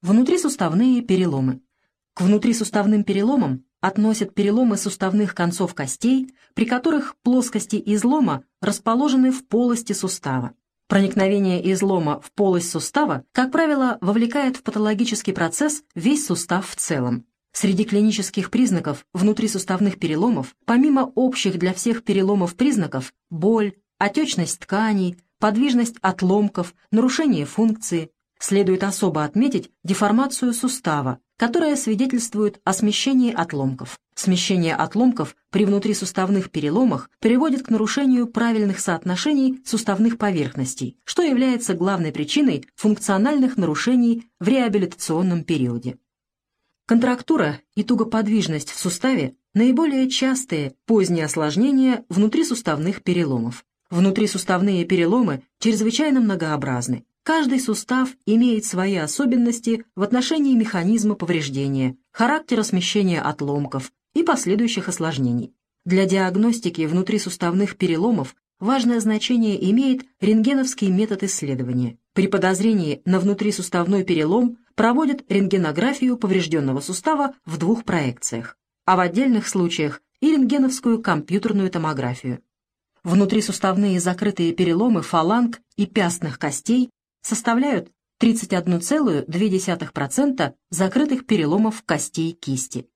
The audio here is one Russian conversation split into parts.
Внутрисуставные переломы. К внутрисуставным переломам относят переломы суставных концов костей, при которых плоскости излома расположены в полости сустава. Проникновение излома в полость сустава, как правило, вовлекает в патологический процесс весь сустав в целом. Среди клинических признаков внутрисуставных переломов, помимо общих для всех переломов признаков, боль, отечность тканей, подвижность отломков, нарушение функции, следует особо отметить деформацию сустава, которая свидетельствует о смещении отломков. Смещение отломков при внутрисуставных переломах приводит к нарушению правильных соотношений суставных поверхностей, что является главной причиной функциональных нарушений в реабилитационном периоде. Контрактура и тугоподвижность в суставе – наиболее частые поздние осложнения внутрисуставных переломов. Внутрисуставные переломы чрезвычайно многообразны. Каждый сустав имеет свои особенности в отношении механизма повреждения, характера смещения отломков и последующих осложнений. Для диагностики внутрисуставных переломов важное значение имеет рентгеновский метод исследования. При подозрении на внутрисуставной перелом проводят рентгенографию поврежденного сустава в двух проекциях, а в отдельных случаях и рентгеновскую компьютерную томографию. Внутрисуставные закрытые переломы фаланг и пястных костей составляют 31,2% закрытых переломов костей кисти.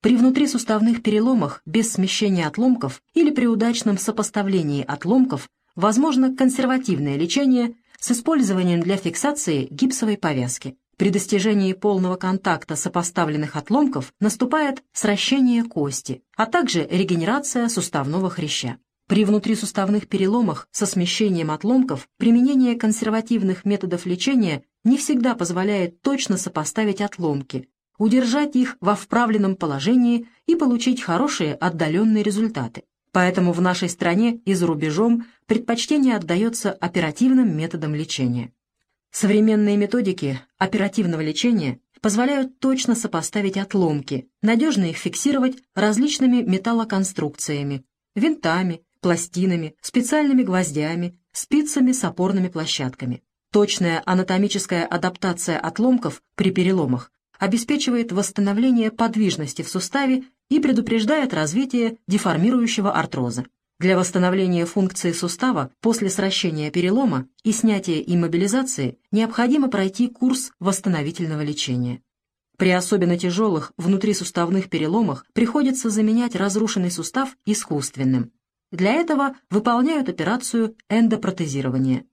При внутрисуставных переломах без смещения отломков или при удачном сопоставлении отломков возможно консервативное лечение с использованием для фиксации гипсовой повязки. При достижении полного контакта сопоставленных отломков наступает сращение кости, а также регенерация суставного хряща. При внутрисуставных переломах со смещением отломков применение консервативных методов лечения не всегда позволяет точно сопоставить отломки, удержать их во вправленном положении и получить хорошие отдаленные результаты. Поэтому в нашей стране и за рубежом предпочтение отдается оперативным методам лечения. Современные методики оперативного лечения позволяют точно сопоставить отломки, надежно их фиксировать различными металлоконструкциями, винтами, пластинами, специальными гвоздями, спицами с опорными площадками. Точная анатомическая адаптация отломков при переломах обеспечивает восстановление подвижности в суставе и предупреждает развитие деформирующего артроза. Для восстановления функции сустава после сращения перелома и снятия иммобилизации необходимо пройти курс восстановительного лечения. При особенно тяжелых внутрисуставных переломах приходится заменять разрушенный сустав искусственным. Для этого выполняют операцию эндопротезирования.